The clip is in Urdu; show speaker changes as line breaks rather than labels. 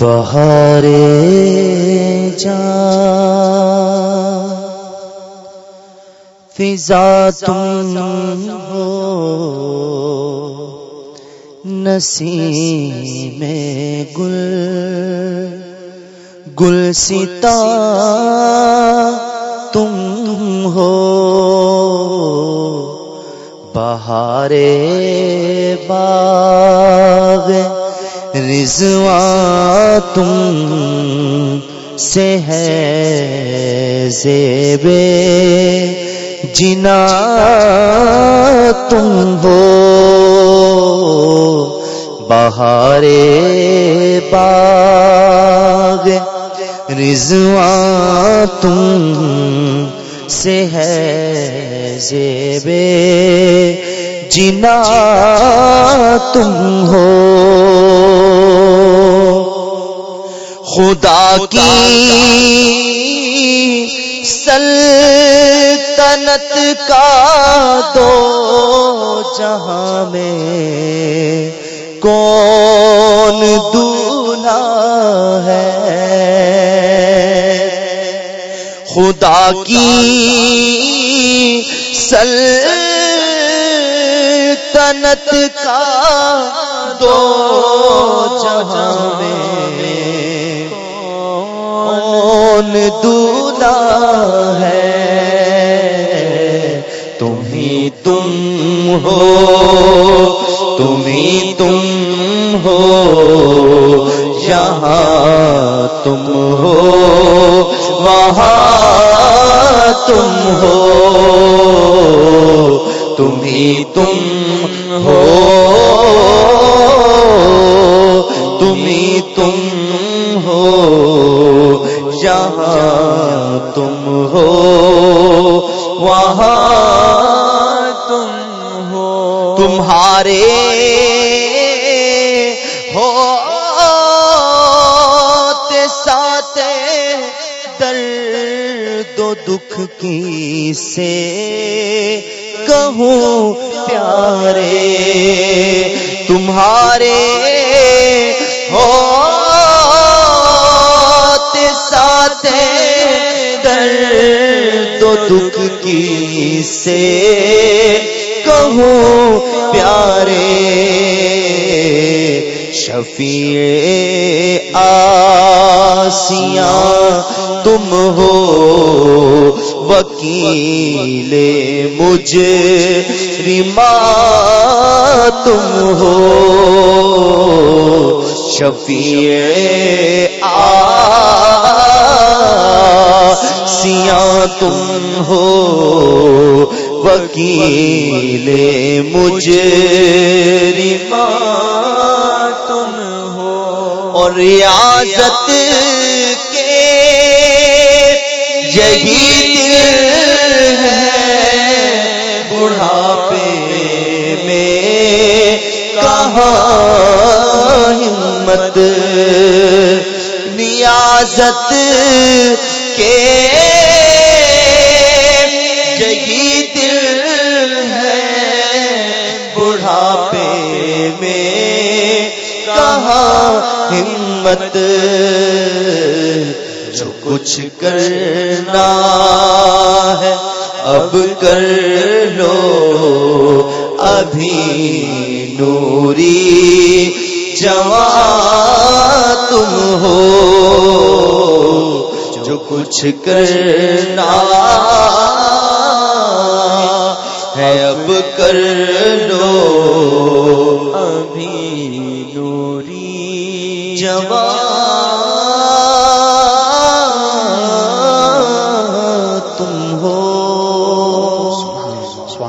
بہارے جا۔ فضا تم ہو۔ نسی میں گل۔ گل سیتا تم ہو۔ بہارے باغ۔ رضوان تم سے ہے زیب جنا تم ہو بہارے باغ رضوان تم سے ہے زیب جنا تم ہو خدا کی سلطنت کا دو جہاں میں کون دونا ہے؟ خدا کی سلطنت کا دو جہاں میں کون دولا ہے؟ تم ہی تم ہو تم ہی تم ہو، یہاں تم ہو، وہاں تم ہو تم ہی تم ہو تم ہی تم ہو۔ تم ہو، وہاں تم ہو۔ تمہارے ہو ساتھ درد و دکھ کی سے کہوں، پیارے، تمہارے دکھ کی سے کہوں پیارے شفیع آسیاں تم ہو وکیل مجھ ریما تم ہو شفیع تم ہو وکیل مجھ ریما تم ہو اور ریاضت کے یہی دل ہے بڑھاپے میں کہاں ہمت نیازت کے کہاں ہمت جو کچھ کرنا ہے، اب کر لو ابھی نوری جوان تم ہو، جو کچھ کرنا ہے، اب کر لو جواب